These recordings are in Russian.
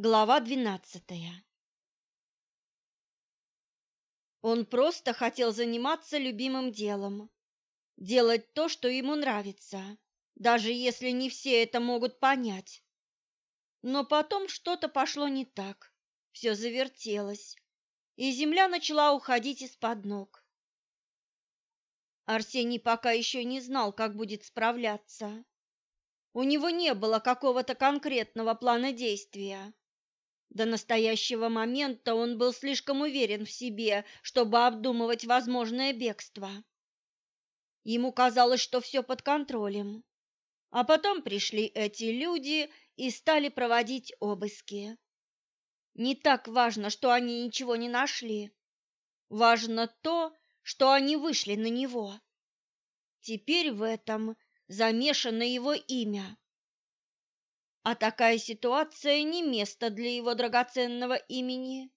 Глава двенадцатая Он просто хотел заниматься любимым делом, делать то, что ему нравится, даже если не все это могут понять. Но потом что-то пошло не так, все завертелось, и земля начала уходить из-под ног. Арсений пока еще не знал, как будет справляться. У него не было какого-то конкретного плана действия до настоящего момента он был слишком уверен в себе, чтобы обдумывать возможное бегство. Ему казалось, что все под контролем. А потом пришли эти люди и стали проводить обыски. Не так важно, что они ничего не нашли. Важно то, что они вышли на него. Теперь в этом замешано его имя. А такая ситуация не место для его драгоценного имени.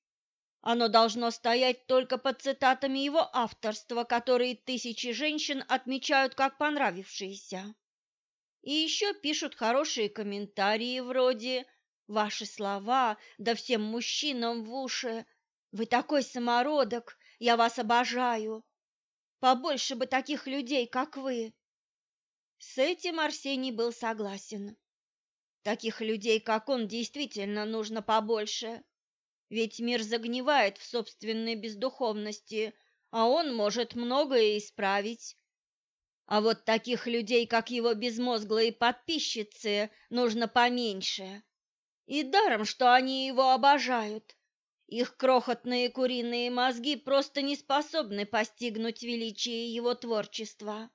Оно должно стоять только под цитатами его авторства, которые тысячи женщин отмечают как понравившиеся. И еще пишут хорошие комментарии вроде «Ваши слова, да всем мужчинам в уши! Вы такой самородок, я вас обожаю! Побольше бы таких людей, как вы!» С этим Арсений был согласен. Таких людей, как он, действительно нужно побольше. Ведь мир загнивает в собственной бездуховности, а он может многое исправить. А вот таких людей, как его безмозглые подписчицы, нужно поменьше. И даром, что они его обожают. Их крохотные куриные мозги просто не способны постигнуть величие его творчества.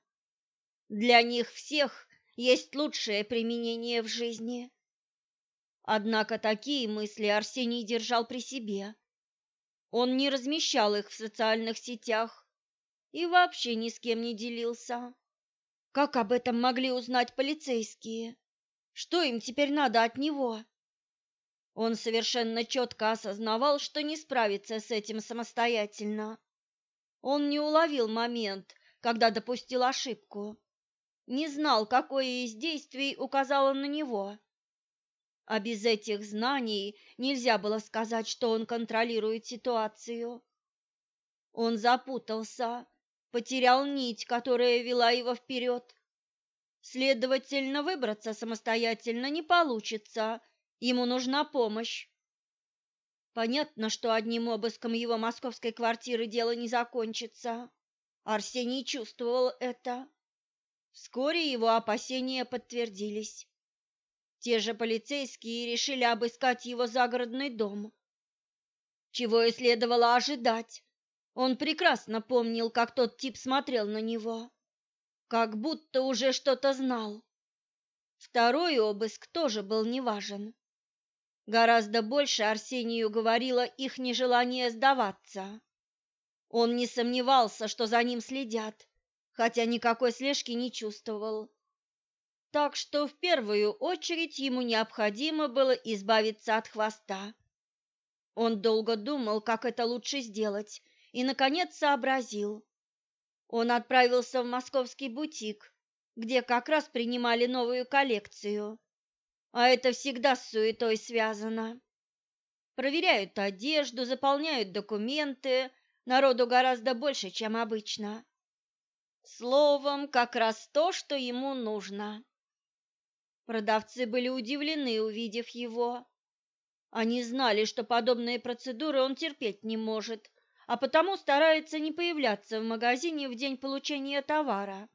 Для них всех есть лучшее применение в жизни. Однако такие мысли Арсений держал при себе. Он не размещал их в социальных сетях и вообще ни с кем не делился. Как об этом могли узнать полицейские? Что им теперь надо от него? Он совершенно четко осознавал, что не справится с этим самостоятельно. Он не уловил момент, когда допустил ошибку не знал, какое из действий указало на него. А без этих знаний нельзя было сказать, что он контролирует ситуацию. Он запутался, потерял нить, которая вела его вперед. Следовательно, выбраться самостоятельно не получится, ему нужна помощь. Понятно, что одним обыском его московской квартиры дело не закончится. Арсений чувствовал это. Вскоре его опасения подтвердились. Те же полицейские решили обыскать его загородный дом. Чего и следовало ожидать. Он прекрасно помнил, как тот тип смотрел на него, как будто уже что-то знал. Второй обыск тоже был неважен. Гораздо больше Арсению говорило их нежелание сдаваться. Он не сомневался, что за ним следят, хотя никакой слежки не чувствовал. Так что в первую очередь ему необходимо было избавиться от хвоста. Он долго думал, как это лучше сделать, и, наконец, сообразил. Он отправился в московский бутик, где как раз принимали новую коллекцию. А это всегда с суетой связано. Проверяют одежду, заполняют документы, народу гораздо больше, чем обычно. Словом, как раз то, что ему нужно. Продавцы были удивлены, увидев его. Они знали, что подобные процедуры он терпеть не может, а потому старается не появляться в магазине в день получения товара.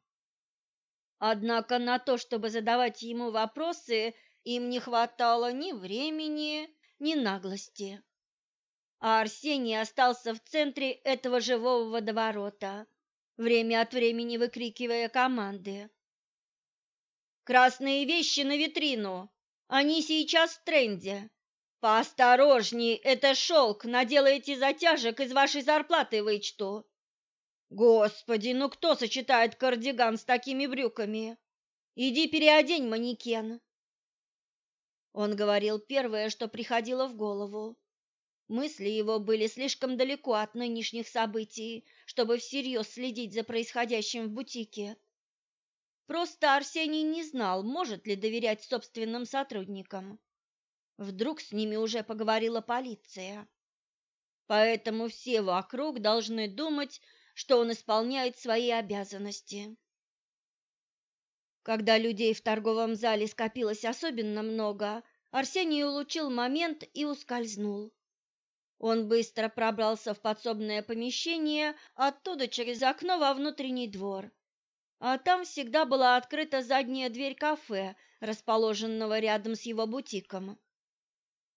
Однако на то, чтобы задавать ему вопросы, им не хватало ни времени, ни наглости. А Арсений остался в центре этого живого водоворота Время от времени выкрикивая команды. «Красные вещи на витрину! Они сейчас в тренде! Поосторожней, это шелк, наделайте затяжек, из вашей зарплаты вычту!» «Господи, ну кто сочетает кардиган с такими брюками? Иди переодень манекен!» Он говорил первое, что приходило в голову. Мысли его были слишком далеко от нынешних событий, чтобы всерьез следить за происходящим в бутике. Просто Арсений не знал, может ли доверять собственным сотрудникам. Вдруг с ними уже поговорила полиция. Поэтому все вокруг должны думать, что он исполняет свои обязанности. Когда людей в торговом зале скопилось особенно много, Арсений улучил момент и ускользнул. Он быстро пробрался в подсобное помещение, оттуда через окно во внутренний двор. А там всегда была открыта задняя дверь кафе, расположенного рядом с его бутиком.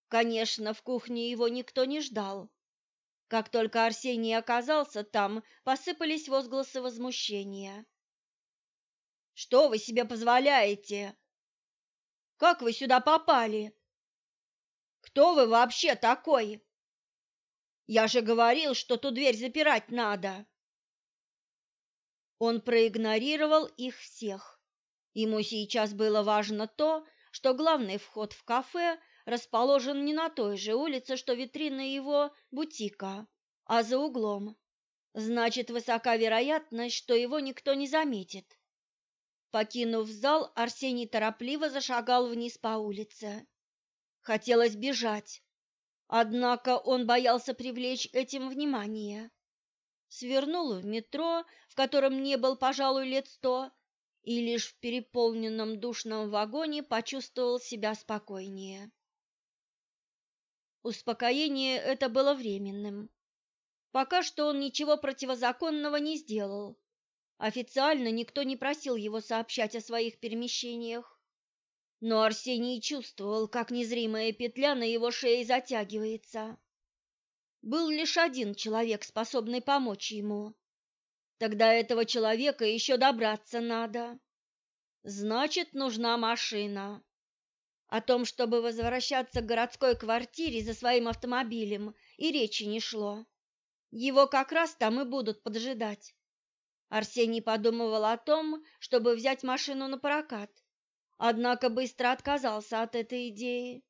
Конечно, в кухне его никто не ждал. Как только Арсений оказался там, посыпались возгласы возмущения. «Что вы себе позволяете? Как вы сюда попали? Кто вы вообще такой?» Я же говорил, что ту дверь запирать надо. Он проигнорировал их всех. Ему сейчас было важно то, что главный вход в кафе расположен не на той же улице, что витрина его бутика, а за углом. Значит, высока вероятность, что его никто не заметит. Покинув зал, Арсений торопливо зашагал вниз по улице. Хотелось бежать, Однако он боялся привлечь этим внимание. Свернул в метро, в котором не был, пожалуй, лет сто, и лишь в переполненном душном вагоне почувствовал себя спокойнее. Успокоение это было временным. Пока что он ничего противозаконного не сделал. Официально никто не просил его сообщать о своих перемещениях. Но Арсений чувствовал, как незримая петля на его шее затягивается. Был лишь один человек, способный помочь ему. Тогда этого человека еще добраться надо. Значит, нужна машина. О том, чтобы возвращаться к городской квартире за своим автомобилем, и речи не шло. Его как раз там и будут поджидать. Арсений подумывал о том, чтобы взять машину на прокат Однако быстро отказался от этой идеи.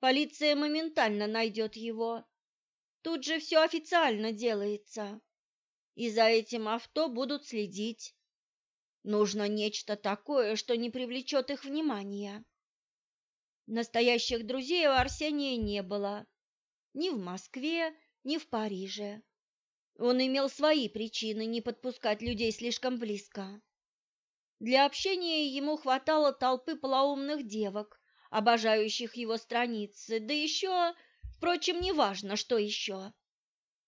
Полиция моментально найдет его. Тут же все официально делается. И за этим авто будут следить. Нужно нечто такое, что не привлечет их внимания. Настоящих друзей у Арсения не было. Ни в Москве, ни в Париже. Он имел свои причины не подпускать людей слишком близко для общения ему хватало толпы полоумных девок, обожающих его страницы, да еще, впрочем, не важно, что еще.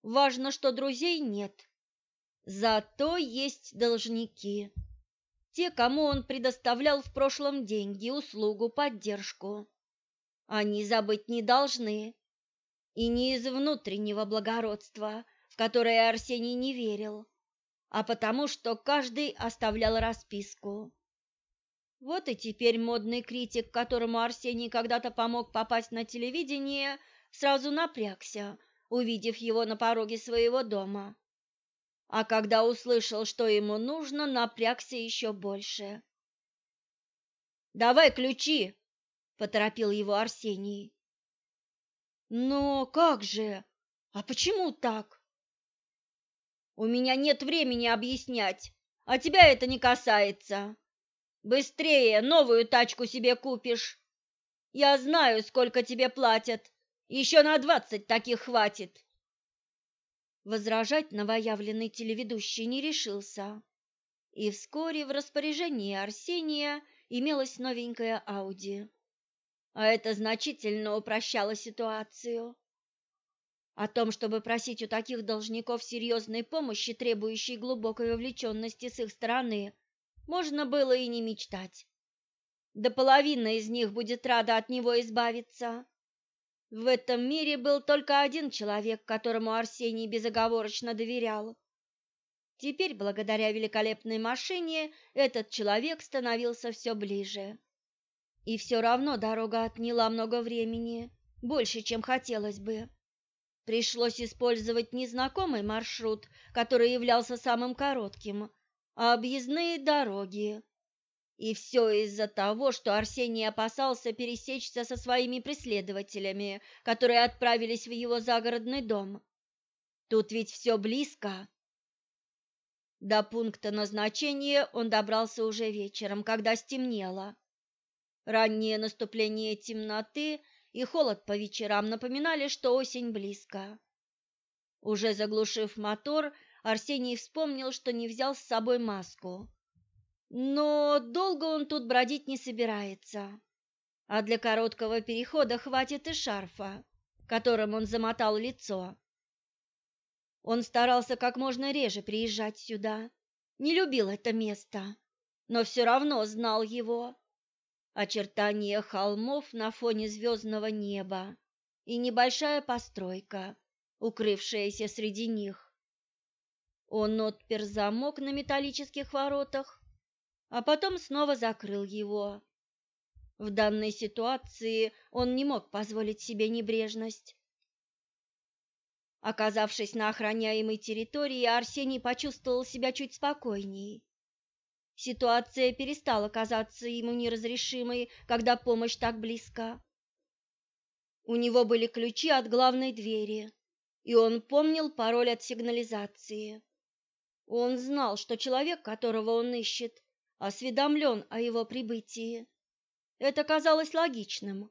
Важно, что друзей нет. Зато есть должники. Те, кому он предоставлял в прошлом деньги, услугу, поддержку. Они забыть не должны. И не из внутреннего благородства, в которое Арсений не верил, а потому что каждый оставлял расписку. Вот и теперь модный критик, которому Арсений когда-то помог попасть на телевидение, сразу напрягся, увидев его на пороге своего дома. А когда услышал, что ему нужно, напрягся еще больше. «Давай ключи!» — поторопил его Арсений. «Но как же? А почему так?» У меня нет времени объяснять, а тебя это не касается. Быстрее новую тачку себе купишь. Я знаю, сколько тебе платят. Еще на двадцать таких хватит. Возражать новоявленный телеведущий не решился. И вскоре в распоряжении Арсения имелась новенькая Ауди. А это значительно упрощало ситуацию о том, чтобы просить у таких должников серьезной помощи, требующей глубокой вовлеченности с их стороны, можно было и не мечтать. Да половина из них будет рада от него избавиться. В этом мире был только один человек, которому Арсений безоговорочно доверял. Теперь, благодаря великолепной машине, этот человек становился все ближе. И все равно дорога отняла много времени, больше, чем хотелось бы. Пришлось использовать незнакомый маршрут, который являлся самым коротким, а объездные дороги. И все из-за того, что Арсений опасался пересечься со своими преследователями, которые отправились в его загородный дом. Тут ведь все близко. До пункта назначения он добрался уже вечером, когда стемнело. Раннее наступление темноты – и холод по вечерам напоминали, что осень близко. Уже заглушив мотор, Арсений вспомнил, что не взял с собой маску. Но долго он тут бродить не собирается. А для короткого перехода хватит и шарфа, которым он замотал лицо. Он старался как можно реже приезжать сюда. Не любил это место, но все равно знал его очертания холмов на фоне звездного неба и небольшая постройка, укрывшаяся среди них. Он отпер замок на металлических воротах, а потом снова закрыл его. В данной ситуации он не мог позволить себе небрежность. Оказавшись на охраняемой территории, Арсений почувствовал себя чуть спокойней. Ситуация перестала казаться ему неразрешимой, когда помощь так близка. У него были ключи от главной двери, и он помнил пароль от сигнализации. Он знал, что человек, которого он ищет, осведомлен о его прибытии. Это казалось логичным.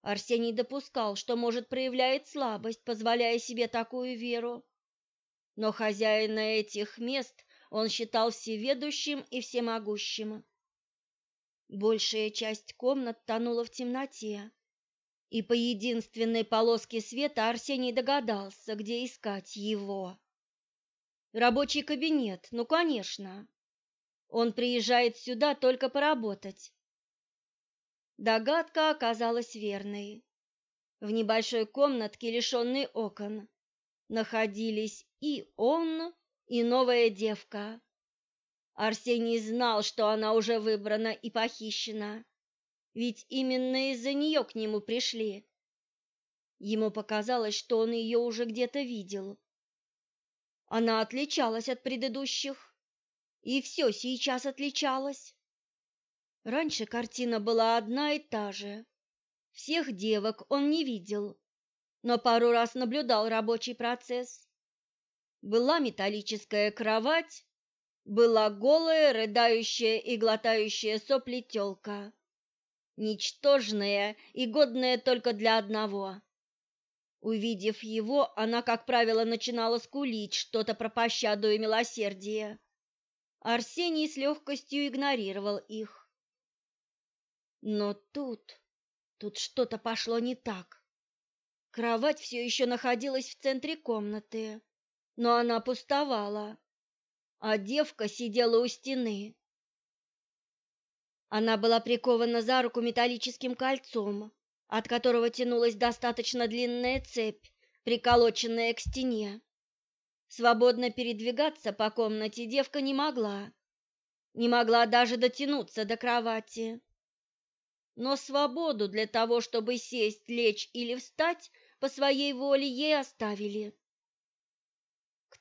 Арсений допускал, что, может, проявлять слабость, позволяя себе такую веру. Но хозяина этих мест он считал всеведущим и всемогущим. Большая часть комнат тонула в темноте, и по единственной полоске света Арсений догадался, где искать его. Рабочий кабинет, ну, конечно. Он приезжает сюда только поработать. Догадка оказалась верной. В небольшой комнатке, лишенной окон, находились и он, и новая девка. Арсений знал, что она уже выбрана и похищена, ведь именно из-за нее к нему пришли. Ему показалось, что он ее уже где-то видел. Она отличалась от предыдущих, и все сейчас отличалось. Раньше картина была одна и та же. Всех девок он не видел, но пару раз наблюдал рабочий процесс была металлическая кровать, была голая, рыдающая и глотающая сопли тёлка, ничтожная и годная только для одного. Увидев его, она, как правило, начинала скулить что-то про пощаду и милосердие. Арсений с легкостью игнорировал их. Но тут, тут что-то пошло не так. Кровать все еще находилась в центре комнаты но она пустовала, а девка сидела у стены. Она была прикована за руку металлическим кольцом, от которого тянулась достаточно длинная цепь, приколоченная к стене. Свободно передвигаться по комнате девка не могла, не могла даже дотянуться до кровати. Но свободу для того, чтобы сесть, лечь или встать, по своей воле ей оставили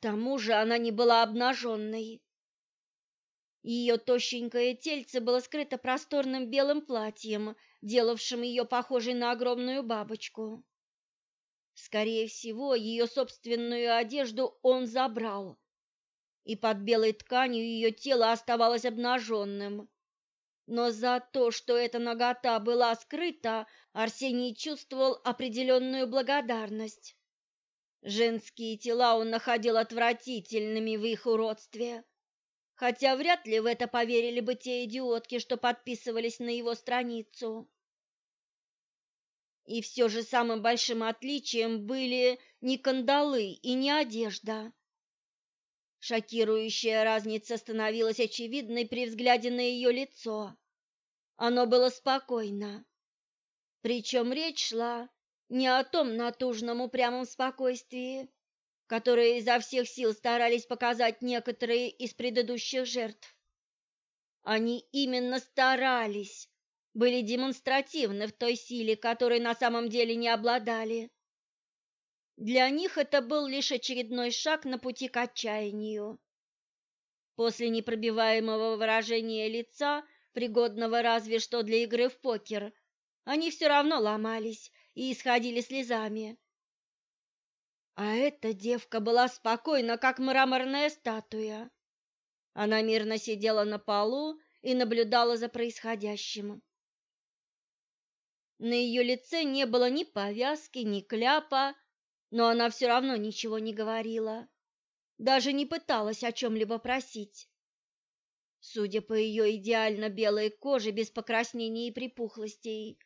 тому же она не была обнаженной. Ее тощенькое тельце было скрыто просторным белым платьем, делавшим ее похожей на огромную бабочку. Скорее всего, ее собственную одежду он забрал, и под белой тканью ее тело оставалось обнаженным. Но за то, что эта нагота была скрыта, Арсений чувствовал определенную благодарность. Женские тела он находил отвратительными в их уродстве, хотя вряд ли в это поверили бы те идиотки, что подписывались на его страницу. И все же самым большим отличием были не кандалы и не одежда. Шокирующая разница становилась очевидной при взгляде на ее лицо. Оно было спокойно. Причем речь шла не о том натужном упрямом спокойствии, которое изо всех сил старались показать некоторые из предыдущих жертв. Они именно старались, были демонстративны в той силе, которой на самом деле не обладали. Для них это был лишь очередной шаг на пути к отчаянию. После непробиваемого выражения лица, пригодного разве что для игры в покер, они все равно ломались и исходили слезами. А эта девка была спокойна, как мраморная статуя. Она мирно сидела на полу и наблюдала за происходящим. На ее лице не было ни повязки, ни кляпа, но она все равно ничего не говорила, даже не пыталась о чем-либо просить. Судя по ее идеально белой коже без покраснений и припухлостей,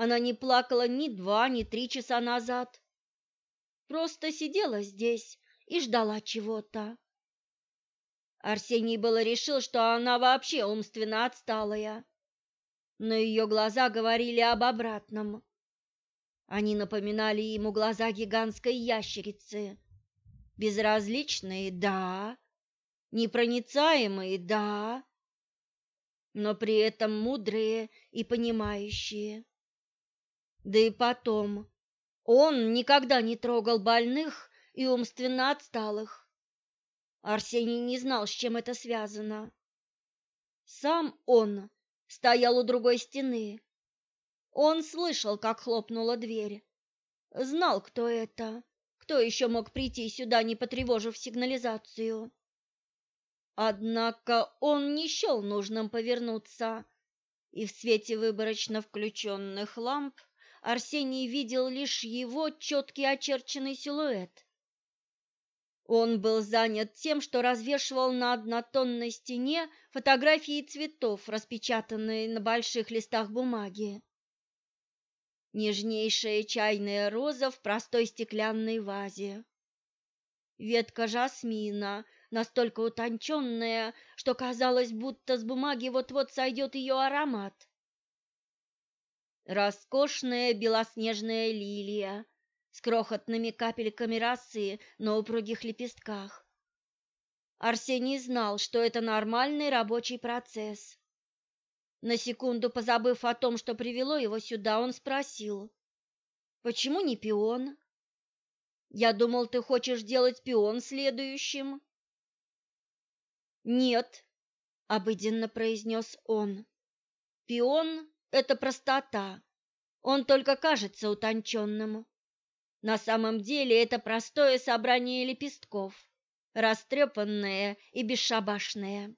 она не плакала ни два, ни три часа назад. Просто сидела здесь и ждала чего-то. Арсений было решил, что она вообще умственно отсталая. Но ее глаза говорили об обратном. Они напоминали ему глаза гигантской ящерицы. Безразличные, да. Непроницаемые, да. Но при этом мудрые и понимающие. Да и потом, он никогда не трогал больных и умственно отсталых. Арсений не знал, с чем это связано. Сам он стоял у другой стены. Он слышал, как хлопнула дверь. Знал, кто это. Кто еще мог прийти сюда, не потревожив сигнализацию? Однако он не счел нужным повернуться, и в свете выборочно включенных ламп Арсений видел лишь его четкий очерченный силуэт. Он был занят тем, что развешивал на однотонной стене фотографии цветов, распечатанные на больших листах бумаги. Нежнейшая чайная роза в простой стеклянной вазе. Ветка жасмина, настолько утонченная, что казалось, будто с бумаги вот-вот сойдет ее аромат. Роскошная белоснежная лилия с крохотными капельками росы на упругих лепестках. Арсений знал, что это нормальный рабочий процесс. На секунду позабыв о том, что привело его сюда, он спросил, «Почему не пион?» «Я думал, ты хочешь делать пион следующим». «Нет», — обыденно произнес он, — «пион — это простота, он только кажется утонченным. На самом деле это простое собрание лепестков, растрепанное и бесшабашное.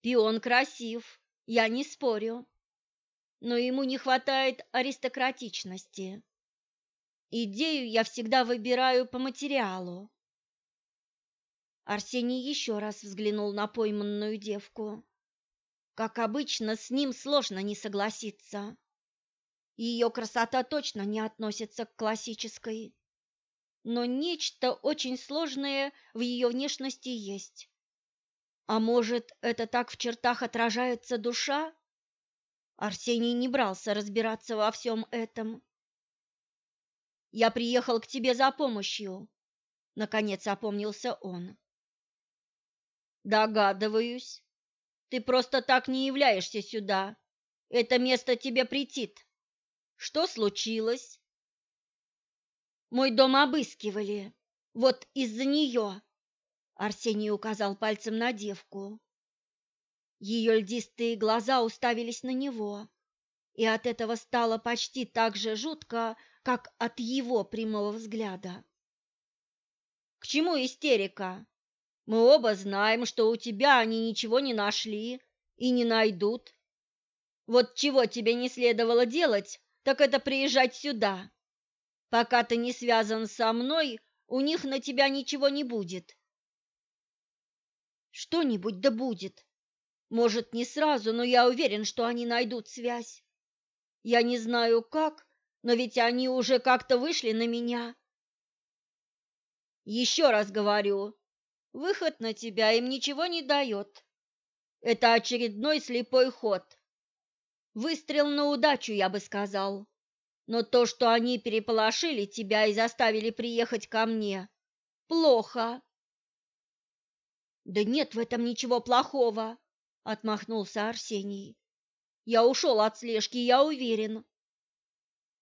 Пион красив, я не спорю, но ему не хватает аристократичности. Идею я всегда выбираю по материалу. Арсений еще раз взглянул на пойманную девку. Как обычно, с ним сложно не согласиться. Ее красота точно не относится к классической. Но нечто очень сложное в ее внешности есть. А может, это так в чертах отражается душа? Арсений не брался разбираться во всем этом. «Я приехал к тебе за помощью», — наконец опомнился он. «Догадываюсь. Ты просто так не являешься сюда. Это место тебе претит». Что случилось? Мой дом обыскивали. Вот из-за нее. Арсений указал пальцем на девку. Ее льдистые глаза уставились на него, и от этого стало почти так же жутко, как от его прямого взгляда. «К чему истерика? Мы оба знаем, что у тебя они ничего не нашли и не найдут. Вот чего тебе не следовало делать, так это приезжать сюда. Пока ты не связан со мной, у них на тебя ничего не будет. Что-нибудь да будет. Может, не сразу, но я уверен, что они найдут связь. Я не знаю как, но ведь они уже как-то вышли на меня. Еще раз говорю, выход на тебя им ничего не дает. Это очередной слепой ход. Выстрел на удачу, я бы сказал. Но то, что они переполошили тебя и заставили приехать ко мне, плохо. Да нет в этом ничего плохого, отмахнулся Арсений. Я ушел от слежки, я уверен.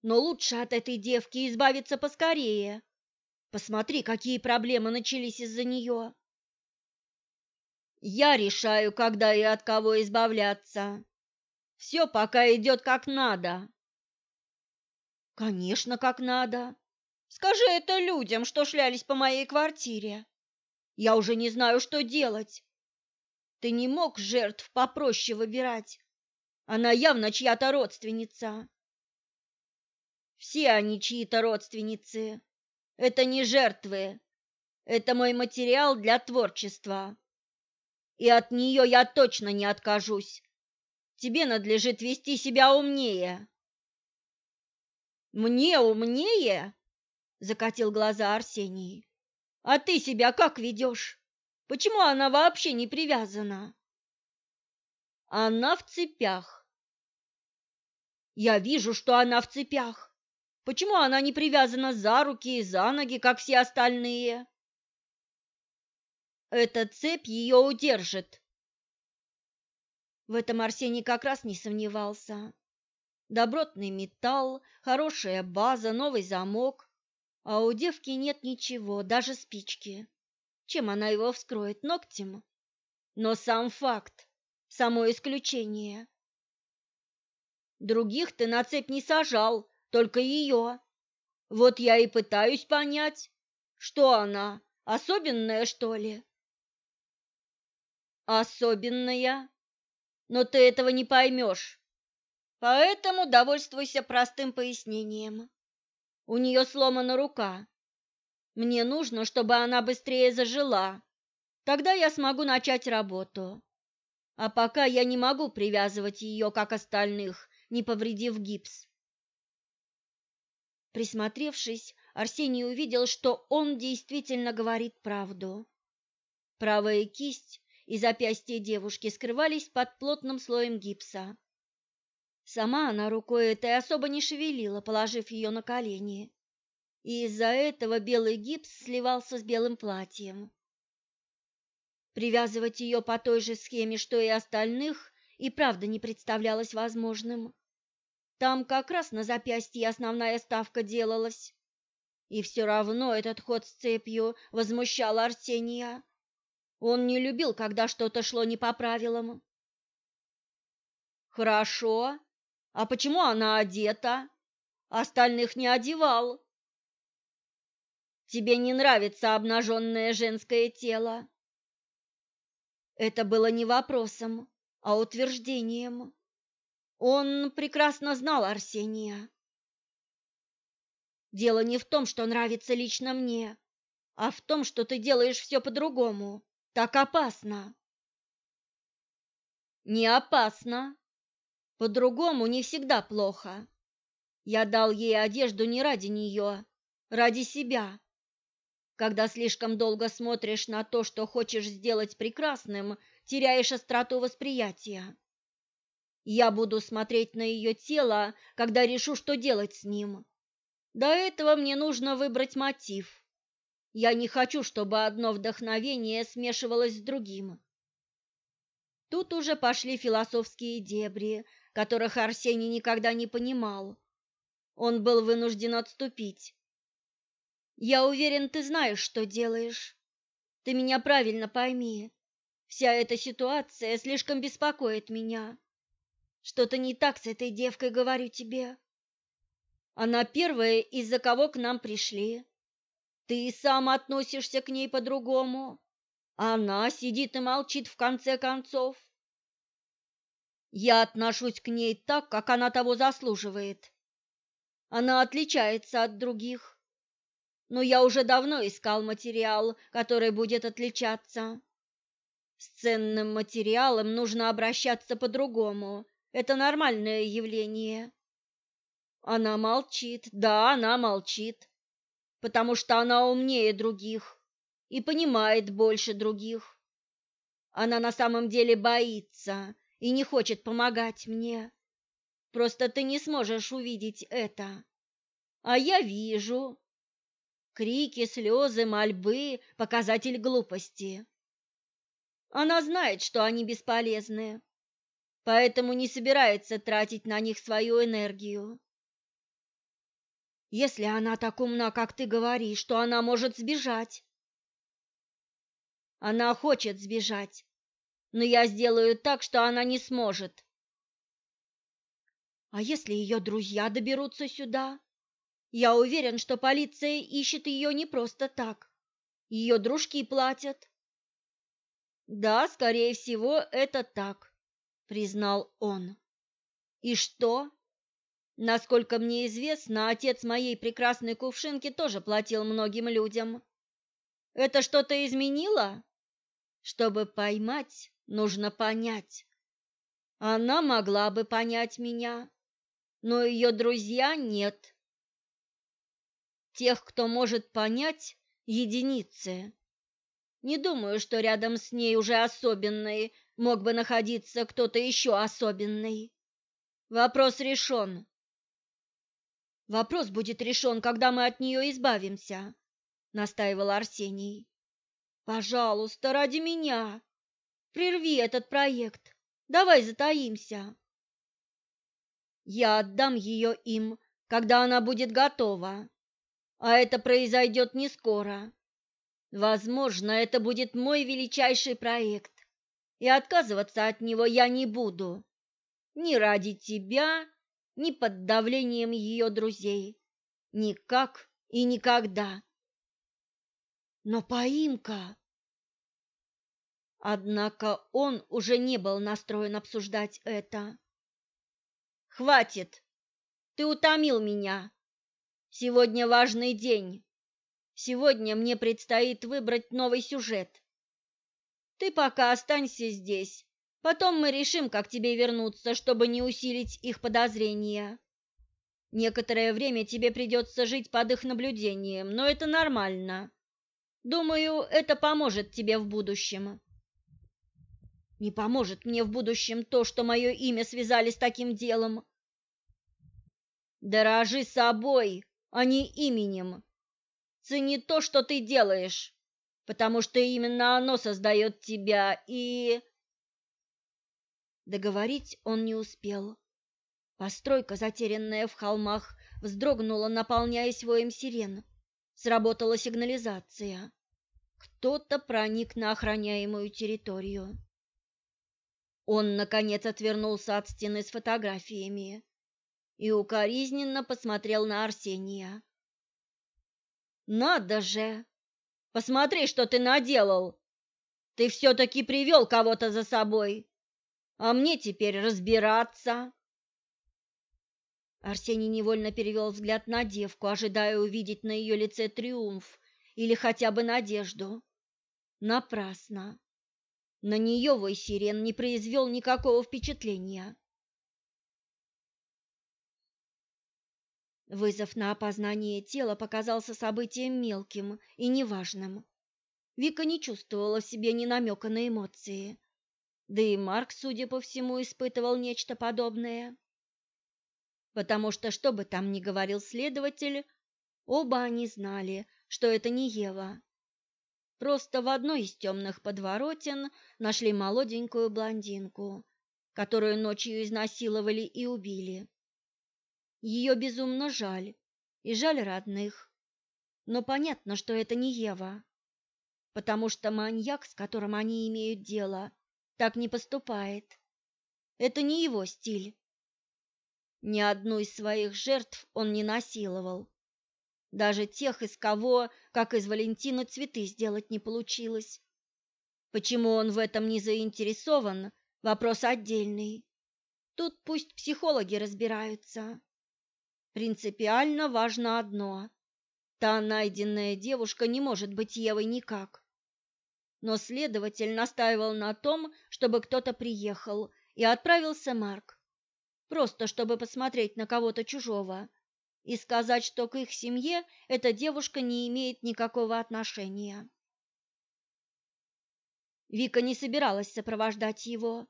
Но лучше от этой девки избавиться поскорее. Посмотри, какие проблемы начались из-за нее. Я решаю, когда и от кого избавляться, все пока идет как надо. Конечно, как надо. Скажи это людям, что шлялись по моей квартире. Я уже не знаю, что делать. Ты не мог жертв попроще выбирать. Она явно чья-то родственница. Все они чьи-то родственницы. Это не жертвы. Это мой материал для творчества. И от нее я точно не откажусь. Тебе надлежит вести себя умнее. Мне умнее? Закатил глаза Арсений. А ты себя как ведешь? Почему она вообще не привязана? Она в цепях. Я вижу, что она в цепях. Почему она не привязана за руки и за ноги, как все остальные? Эта цепь ее удержит, в этом Арсений как раз не сомневался. Добротный металл, хорошая база, новый замок. А у девки нет ничего, даже спички. Чем она его вскроет? Ногтем? Но сам факт, само исключение. Других ты на цепь не сажал, только ее. Вот я и пытаюсь понять, что она, особенная, что ли? Особенная, но ты этого не поймешь. Поэтому довольствуйся простым пояснением. У нее сломана рука. Мне нужно, чтобы она быстрее зажила. Тогда я смогу начать работу. А пока я не могу привязывать ее, как остальных, не повредив гипс. Присмотревшись, Арсений увидел, что он действительно говорит правду. Правая кисть и запястья девушки скрывались под плотным слоем гипса. Сама она рукой этой особо не шевелила, положив ее на колени, и из-за этого белый гипс сливался с белым платьем. Привязывать ее по той же схеме, что и остальных, и правда не представлялось возможным. Там как раз на запястье основная ставка делалась. И все равно этот ход с цепью возмущал Арсения. Он не любил, когда что-то шло не по правилам. Хорошо. А почему она одета? Остальных не одевал. Тебе не нравится обнаженное женское тело? Это было не вопросом, а утверждением. Он прекрасно знал Арсения. Дело не в том, что нравится лично мне, а в том, что ты делаешь все по-другому. Так опасно. Не опасно. По-другому не всегда плохо. Я дал ей одежду не ради нее, ради себя. Когда слишком долго смотришь на то, что хочешь сделать прекрасным, теряешь остроту восприятия. Я буду смотреть на ее тело, когда решу, что делать с ним. До этого мне нужно выбрать мотив. Я не хочу, чтобы одно вдохновение смешивалось с другим. Тут уже пошли философские дебри, которых Арсений никогда не понимал. Он был вынужден отступить. Я уверен, ты знаешь, что делаешь. Ты меня правильно пойми. Вся эта ситуация слишком беспокоит меня. Что-то не так с этой девкой, говорю тебе. Она первая, из-за кого к нам пришли. Ты сам относишься к ней по-другому. Она сидит и молчит в конце концов. Я отношусь к ней так, как она того заслуживает. Она отличается от других. Но я уже давно искал материал, который будет отличаться. С ценным материалом нужно обращаться по-другому. Это нормальное явление. Она молчит. Да, она молчит потому что она умнее других и понимает больше других. Она на самом деле боится и не хочет помогать мне. Просто ты не сможешь увидеть это. А я вижу. Крики, слезы, мольбы – показатель глупости. Она знает, что они бесполезны, поэтому не собирается тратить на них свою энергию. Если она так умна, как ты говоришь, что она может сбежать. Она хочет сбежать, но я сделаю так, что она не сможет. А если ее друзья доберутся сюда? Я уверен, что полиция ищет ее не просто так. Ее дружки платят. Да, скорее всего, это так, признал он. И что? Насколько мне известно, отец моей прекрасной кувшинки тоже платил многим людям. Это что-то изменило? Чтобы поймать, нужно понять. Она могла бы понять меня, но ее друзья нет. Тех, кто может понять, единицы. Не думаю, что рядом с ней уже особенный мог бы находиться кто-то еще особенный. Вопрос решен. Вопрос будет решен, когда мы от нее избавимся, настаивал Арсений. Пожалуйста, ради меня. Прерви этот проект. Давай затаимся. Я отдам ее им, когда она будет готова. А это произойдет не скоро. Возможно, это будет мой величайший проект. И отказываться от него я не буду. Ни ради тебя, ни под давлением ее друзей. Никак и никогда. Но поимка... Однако он уже не был настроен обсуждать это. «Хватит! Ты утомил меня! Сегодня важный день. Сегодня мне предстоит выбрать новый сюжет. Ты пока останься здесь Потом мы решим, как тебе вернуться, чтобы не усилить их подозрения. Некоторое время тебе придется жить под их наблюдением, но это нормально. Думаю, это поможет тебе в будущем. Не поможет мне в будущем то, что мое имя связали с таким делом. Дорожи собой, а не именем. Цени то, что ты делаешь, потому что именно оно создает тебя и... Договорить он не успел. Постройка, затерянная в холмах, вздрогнула, наполняясь воем сирен. Сработала сигнализация. Кто-то проник на охраняемую территорию. Он, наконец, отвернулся от стены с фотографиями и укоризненно посмотрел на Арсения. «Надо же! Посмотри, что ты наделал! Ты все-таки привел кого-то за собой!» А мне теперь разбираться. Арсений невольно перевел взгляд на девку, ожидая увидеть на ее лице триумф или хотя бы надежду. Напрасно. На нее вой сирен не произвел никакого впечатления. Вызов на опознание тела показался событием мелким и неважным. Вика не чувствовала в себе ни намека на эмоции, да и Марк, судя по всему, испытывал нечто подобное. Потому что, что бы там ни говорил следователь, оба они знали, что это не Ева. Просто в одной из темных подворотен нашли молоденькую блондинку, которую ночью изнасиловали и убили. Ее безумно жаль, и жаль родных. Но понятно, что это не Ева, потому что маньяк, с которым они имеют дело, так не поступает. Это не его стиль. Ни одну из своих жертв он не насиловал. Даже тех, из кого, как из Валентина, цветы сделать не получилось. Почему он в этом не заинтересован, вопрос отдельный. Тут пусть психологи разбираются. Принципиально важно одно. Та найденная девушка не может быть Евой никак но следователь настаивал на том, чтобы кто-то приехал, и отправился Марк. Просто чтобы посмотреть на кого-то чужого и сказать, что к их семье эта девушка не имеет никакого отношения. Вика не собиралась сопровождать его.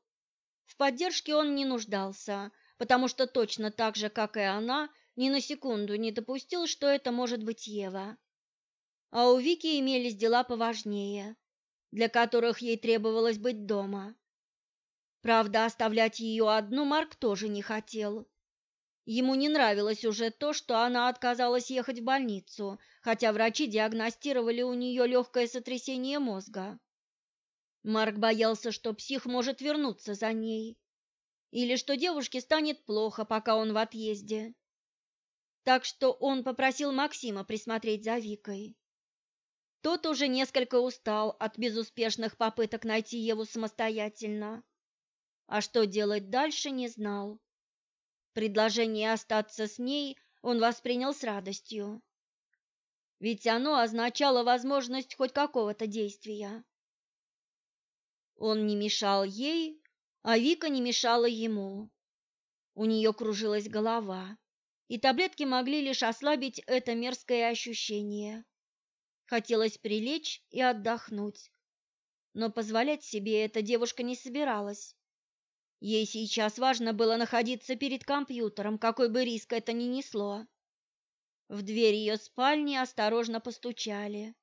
В поддержке он не нуждался, потому что точно так же, как и она, ни на секунду не допустил, что это может быть Ева. А у Вики имелись дела поважнее для которых ей требовалось быть дома. Правда, оставлять ее одну Марк тоже не хотел. Ему не нравилось уже то, что она отказалась ехать в больницу, хотя врачи диагностировали у нее легкое сотрясение мозга. Марк боялся, что псих может вернуться за ней, или что девушке станет плохо, пока он в отъезде. Так что он попросил Максима присмотреть за Викой. Тот уже несколько устал от безуспешных попыток найти его самостоятельно. А что делать дальше, не знал. Предложение остаться с ней он воспринял с радостью. Ведь оно означало возможность хоть какого-то действия. Он не мешал ей, а Вика не мешала ему. У нее кружилась голова, и таблетки могли лишь ослабить это мерзкое ощущение. Хотелось прилечь и отдохнуть. Но позволять себе эта девушка не собиралась. Ей сейчас важно было находиться перед компьютером, какой бы риск это ни несло. В дверь ее спальни осторожно постучали.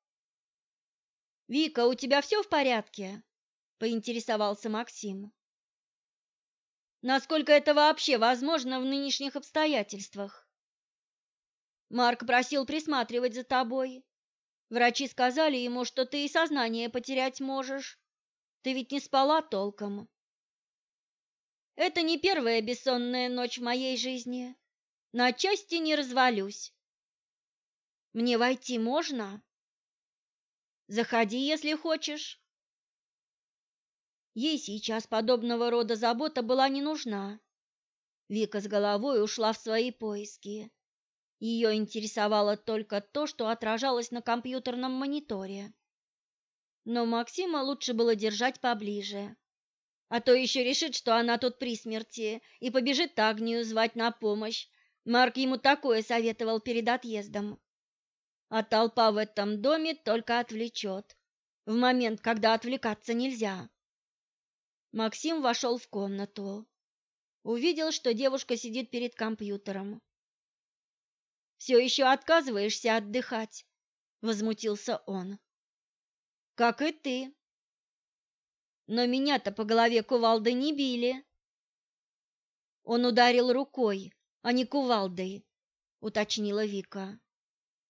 «Вика, у тебя все в порядке?» – поинтересовался Максим. «Насколько это вообще возможно в нынешних обстоятельствах?» «Марк просил присматривать за тобой», Врачи сказали ему, что ты и сознание потерять можешь. Ты ведь не спала толком. Это не первая бессонная ночь в моей жизни. На части не развалюсь. Мне войти можно? Заходи, если хочешь. Ей сейчас подобного рода забота была не нужна. Вика с головой ушла в свои поиски ее интересовало только то, что отражалось на компьютерном мониторе. Но Максима лучше было держать поближе. А то еще решит, что она тут при смерти, и побежит Агнию звать на помощь. Марк ему такое советовал перед отъездом. А толпа в этом доме только отвлечет. В момент, когда отвлекаться нельзя. Максим вошел в комнату. Увидел, что девушка сидит перед компьютером все еще отказываешься отдыхать», — возмутился он. «Как и ты». «Но меня-то по голове кувалды не били». «Он ударил рукой, а не кувалдой», — уточнила Вика.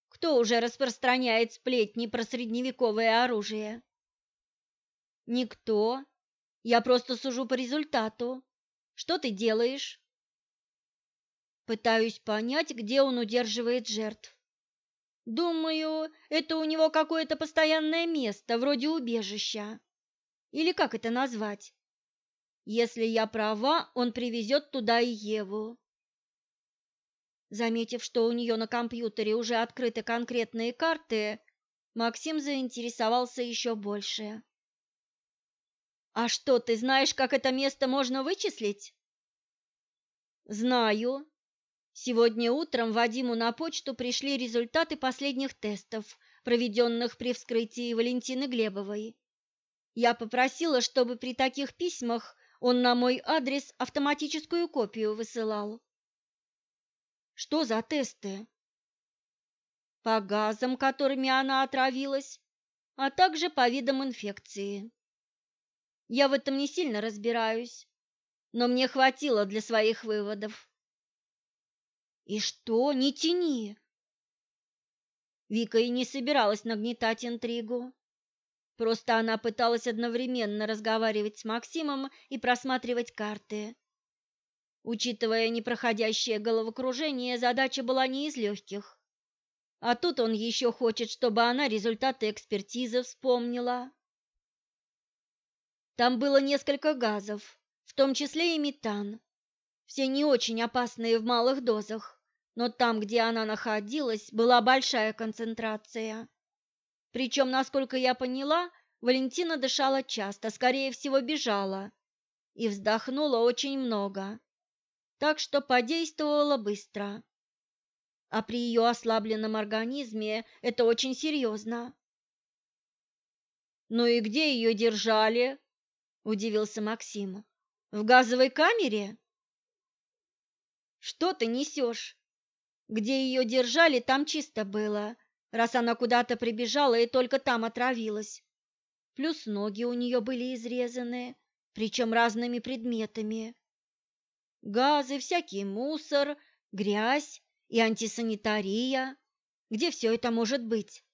«Кто уже распространяет сплетни про средневековое оружие?» «Никто. Я просто сужу по результату. Что ты делаешь?» Пытаюсь понять, где он удерживает жертв. Думаю, это у него какое-то постоянное место, вроде убежища. Или как это назвать? Если я права, он привезет туда и Еву. Заметив, что у нее на компьютере уже открыты конкретные карты, Максим заинтересовался еще больше. «А что, ты знаешь, как это место можно вычислить?» «Знаю. Сегодня утром Вадиму на почту пришли результаты последних тестов, проведенных при вскрытии Валентины Глебовой. Я попросила, чтобы при таких письмах он на мой адрес автоматическую копию высылал. Что за тесты? По газам, которыми она отравилась, а также по видам инфекции. Я в этом не сильно разбираюсь, но мне хватило для своих выводов. И что, не тяни!» Вика и не собиралась нагнетать интригу. Просто она пыталась одновременно разговаривать с Максимом и просматривать карты. Учитывая непроходящее головокружение, задача была не из легких. А тут он еще хочет, чтобы она результаты экспертизы вспомнила. Там было несколько газов, в том числе и метан. Все не очень опасные в малых дозах но там, где она находилась, была большая концентрация. Причем, насколько я поняла, Валентина дышала часто, скорее всего, бежала и вздохнула очень много, так что подействовала быстро. А при ее ослабленном организме это очень серьезно. «Ну и где ее держали?» – удивился Максим. «В газовой камере?» «Что ты несешь?» Где ее держали, там чисто было, раз она куда-то прибежала и только там отравилась. Плюс ноги у нее были изрезаны, причем разными предметами. Газы, всякий мусор, грязь и антисанитария. Где все это может быть?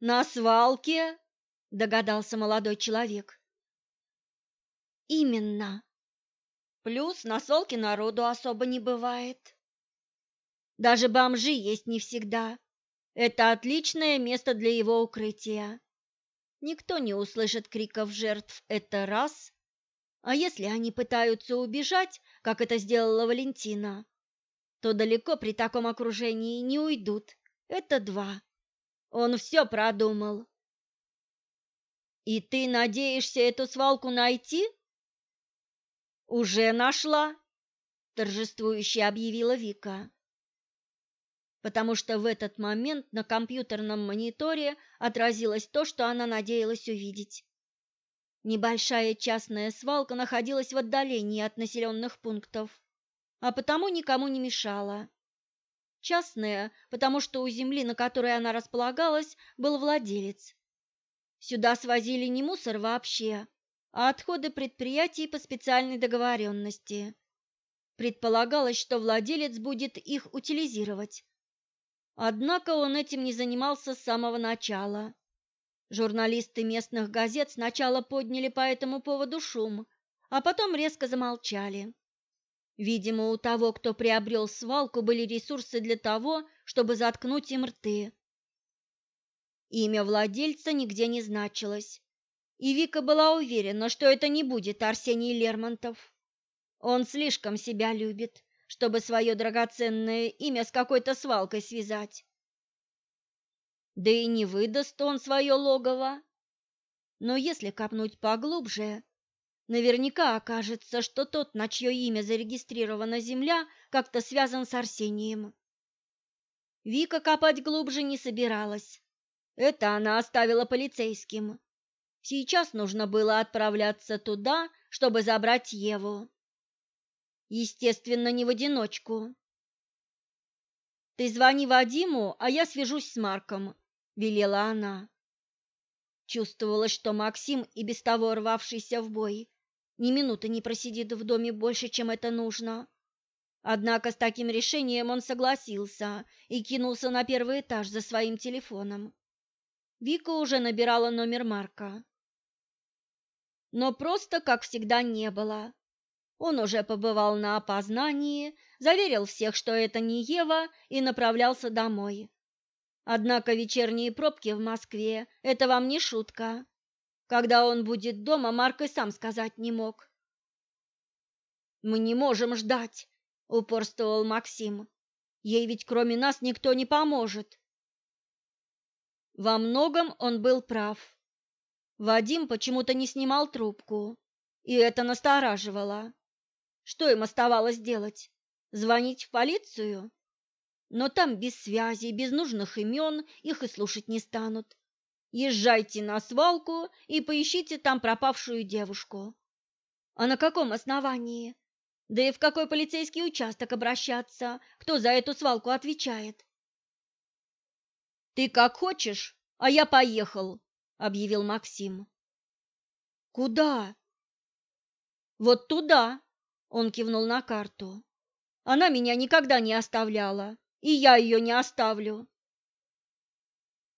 На свалке, догадался молодой человек. Именно. Плюс на свалке народу особо не бывает. Даже бомжи есть не всегда. Это отличное место для его укрытия. Никто не услышит криков жертв это раз. А если они пытаются убежать, как это сделала Валентина, то далеко при таком окружении не уйдут. Это два. Он все продумал. И ты надеешься эту свалку найти? Уже нашла, торжествующе объявила Вика потому что в этот момент на компьютерном мониторе отразилось то, что она надеялась увидеть. Небольшая частная свалка находилась в отдалении от населенных пунктов, а потому никому не мешала. Частная, потому что у земли, на которой она располагалась, был владелец. Сюда свозили не мусор вообще, а отходы предприятий по специальной договоренности. Предполагалось, что владелец будет их утилизировать, Однако он этим не занимался с самого начала. Журналисты местных газет сначала подняли по этому поводу шум, а потом резко замолчали. Видимо, у того, кто приобрел свалку, были ресурсы для того, чтобы заткнуть им рты. Имя владельца нигде не значилось, и Вика была уверена, что это не будет Арсений Лермонтов. Он слишком себя любит чтобы свое драгоценное имя с какой-то свалкой связать. Да и не выдаст он свое логово. Но если копнуть поглубже, наверняка окажется, что тот, на чье имя зарегистрирована земля, как-то связан с Арсением. Вика копать глубже не собиралась. Это она оставила полицейским. Сейчас нужно было отправляться туда, чтобы забрать Еву. Естественно, не в одиночку. «Ты звони Вадиму, а я свяжусь с Марком», – велела она. Чувствовалось, что Максим, и без того рвавшийся в бой, ни минуты не просидит в доме больше, чем это нужно. Однако с таким решением он согласился и кинулся на первый этаж за своим телефоном. Вика уже набирала номер Марка. Но просто, как всегда, не было. Он уже побывал на опознании, заверил всех, что это не Ева, и направлялся домой. Однако вечерние пробки в Москве – это вам не шутка. Когда он будет дома, Марк и сам сказать не мог. «Мы не можем ждать», – упорствовал Максим. «Ей ведь кроме нас никто не поможет». Во многом он был прав. Вадим почему-то не снимал трубку, и это настораживало. Что им оставалось делать? Звонить в полицию? Но там без связи, без нужных имен их и слушать не станут. Езжайте на свалку и поищите там пропавшую девушку. А на каком основании? Да и в какой полицейский участок обращаться? Кто за эту свалку отвечает? Ты как хочешь, а я поехал, объявил Максим. Куда? Вот туда, он кивнул на карту. Она меня никогда не оставляла, и я ее не оставлю.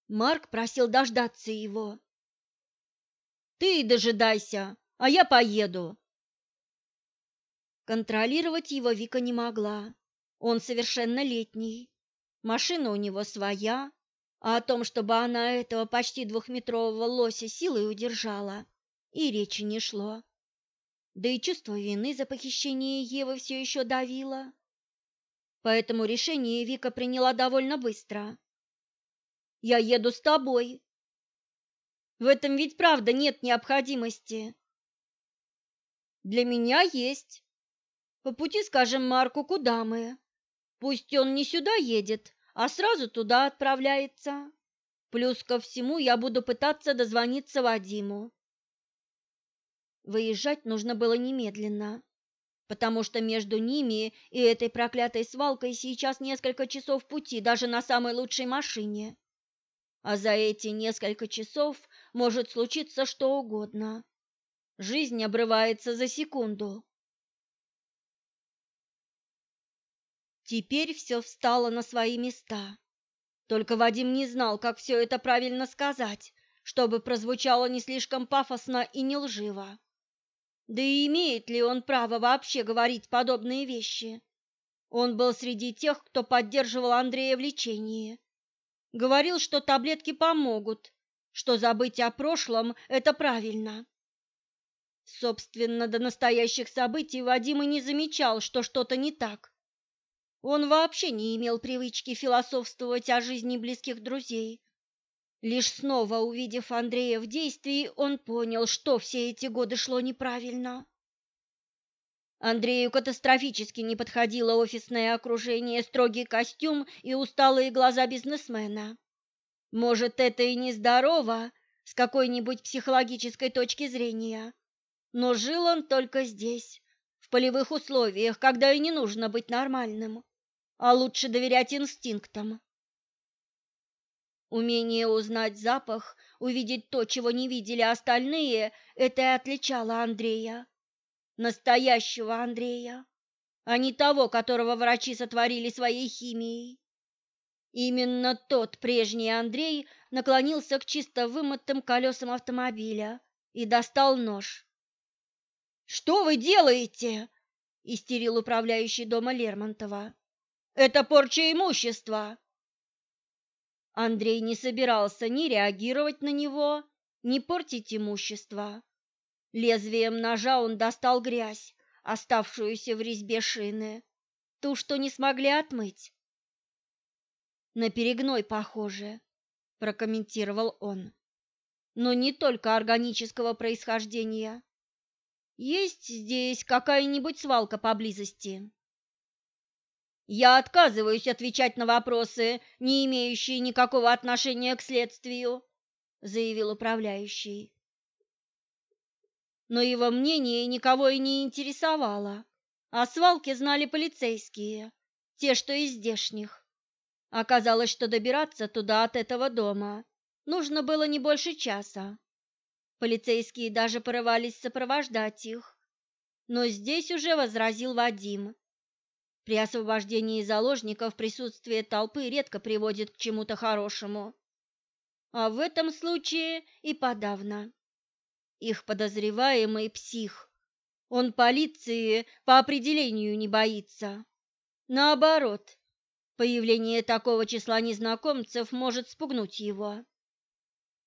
Марк просил дождаться его. Ты дожидайся, а я поеду. Контролировать его Вика не могла. Он совершеннолетний. Машина у него своя, а о том, чтобы она этого почти двухметрового лося силой удержала, и речи не шло да и чувство вины за похищение Евы все еще давило. Поэтому решение Вика приняла довольно быстро. «Я еду с тобой. В этом ведь правда нет необходимости». «Для меня есть. По пути скажем Марку, куда мы. Пусть он не сюда едет, а сразу туда отправляется. Плюс ко всему я буду пытаться дозвониться Вадиму. Выезжать нужно было немедленно, потому что между ними и этой проклятой свалкой сейчас несколько часов пути даже на самой лучшей машине. А за эти несколько часов может случиться что угодно. Жизнь обрывается за секунду. Теперь все встало на свои места. Только Вадим не знал, как все это правильно сказать, чтобы прозвучало не слишком пафосно и не лживо. Да и имеет ли он право вообще говорить подобные вещи? Он был среди тех, кто поддерживал Андрея в лечении. Говорил, что таблетки помогут, что забыть о прошлом – это правильно. Собственно, до настоящих событий Вадим и не замечал, что что-то не так. Он вообще не имел привычки философствовать о жизни близких друзей, Лишь снова увидев Андрея в действии, он понял, что все эти годы шло неправильно. Андрею катастрофически не подходило офисное окружение, строгий костюм и усталые глаза бизнесмена. Может, это и нездорово с какой-нибудь психологической точки зрения, но жил он только здесь, в полевых условиях, когда и не нужно быть нормальным, а лучше доверять инстинктам. Умение узнать запах, увидеть то, чего не видели остальные, это и отличало Андрея. Настоящего Андрея, а не того, которого врачи сотворили своей химией. Именно тот прежний Андрей наклонился к чисто вымытым колесам автомобиля и достал нож. «Что вы делаете?» – истерил управляющий дома Лермонтова. «Это порча имущества!» Андрей не собирался ни реагировать на него, ни портить имущество. Лезвием ножа он достал грязь, оставшуюся в резьбе шины, ту, что не смогли отмыть. «На перегной похоже», — прокомментировал он. «Но не только органического происхождения. Есть здесь какая-нибудь свалка поблизости?» Я отказываюсь отвечать на вопросы, не имеющие никакого отношения к следствию, заявил управляющий. Но его мнение никого и не интересовало. А О свалке знали полицейские, те, что из здешних. Оказалось, что добираться туда от этого дома нужно было не больше часа. Полицейские даже порывались сопровождать их. Но здесь уже возразил Вадим. При освобождении заложников присутствие толпы редко приводит к чему-то хорошему. А в этом случае и подавно. Их подозреваемый псих. Он полиции по определению не боится. Наоборот, появление такого числа незнакомцев может спугнуть его.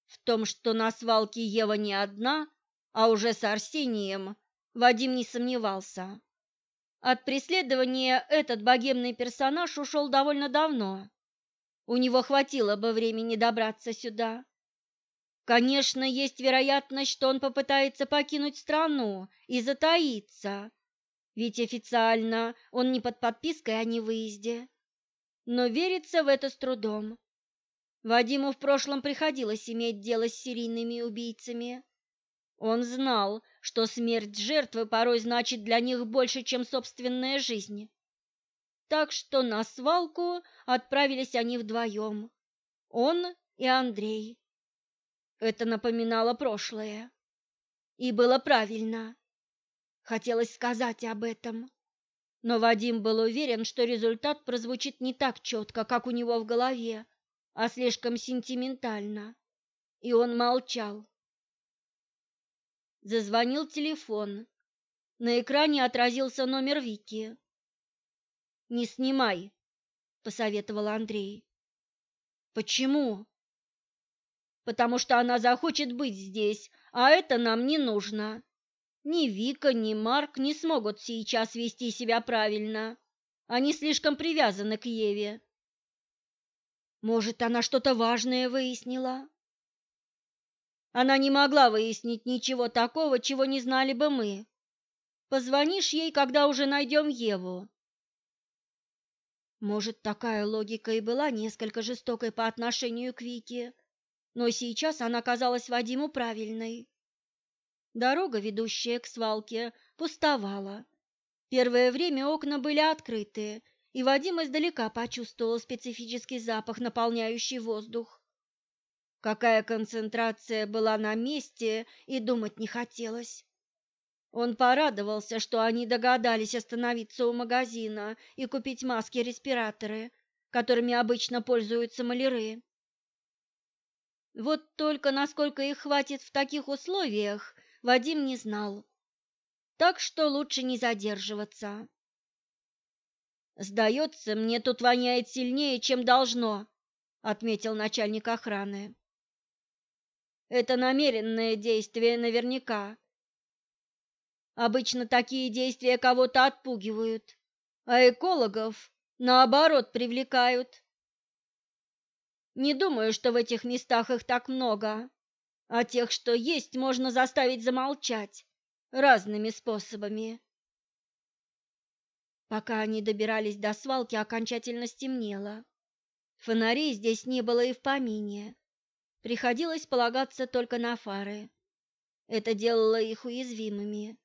В том, что на свалке Ева не одна, а уже с Арсением, Вадим не сомневался. От преследования этот богемный персонаж ушел довольно давно. У него хватило бы времени добраться сюда. Конечно, есть вероятность, что он попытается покинуть страну и затаиться, ведь официально он не под подпиской а о невыезде. Но верится в это с трудом. Вадиму в прошлом приходилось иметь дело с серийными убийцами, он знал, что смерть жертвы порой значит для них больше, чем собственная жизнь. Так что на свалку отправились они вдвоем. Он и Андрей. Это напоминало прошлое. И было правильно. Хотелось сказать об этом. Но Вадим был уверен, что результат прозвучит не так четко, как у него в голове, а слишком сентиментально. И он молчал Зазвонил телефон. На экране отразился номер Вики. «Не снимай», — посоветовал Андрей. «Почему?» «Потому что она захочет быть здесь, а это нам не нужно. Ни Вика, ни Марк не смогут сейчас вести себя правильно. Они слишком привязаны к Еве». «Может, она что-то важное выяснила?» Она не могла выяснить ничего такого, чего не знали бы мы. Позвонишь ей, когда уже найдем Еву. Может, такая логика и была несколько жестокой по отношению к Вике, но сейчас она казалась Вадиму правильной. Дорога, ведущая к свалке, пустовала. Первое время окна были открыты, и Вадим издалека почувствовал специфический запах, наполняющий воздух. Какая концентрация была на месте, и думать не хотелось. Он порадовался, что они догадались остановиться у магазина и купить маски-респираторы, которыми обычно пользуются маляры. Вот только насколько их хватит в таких условиях, Вадим не знал. Так что лучше не задерживаться. «Сдается, мне тут воняет сильнее, чем должно», — отметил начальник охраны. Это намеренное действие наверняка. Обычно такие действия кого-то отпугивают, а экологов, наоборот, привлекают. Не думаю, что в этих местах их так много, а тех, что есть, можно заставить замолчать разными способами. Пока они добирались до свалки, окончательно стемнело. Фонарей здесь не было и в помине. Приходилось полагаться только на фары. Это делало их уязвимыми.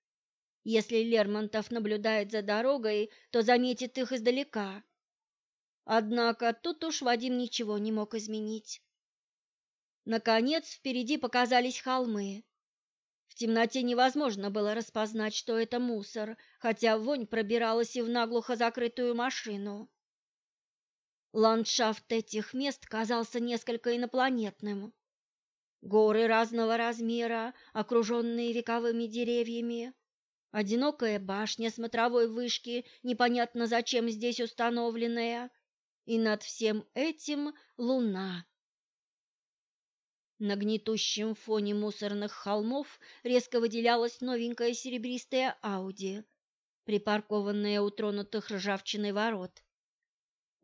Если Лермонтов наблюдает за дорогой, то заметит их издалека. Однако тут уж Вадим ничего не мог изменить. Наконец, впереди показались холмы. В темноте невозможно было распознать, что это мусор, хотя вонь пробиралась и в наглухо закрытую машину. Ландшафт этих мест казался несколько инопланетным. Горы разного размера, окруженные вековыми деревьями. Одинокая башня смотровой вышки, непонятно зачем здесь установленная. И над всем этим луна. На гнетущем фоне мусорных холмов резко выделялась новенькая серебристая Ауди, припаркованная у тронутых ржавчиной ворот.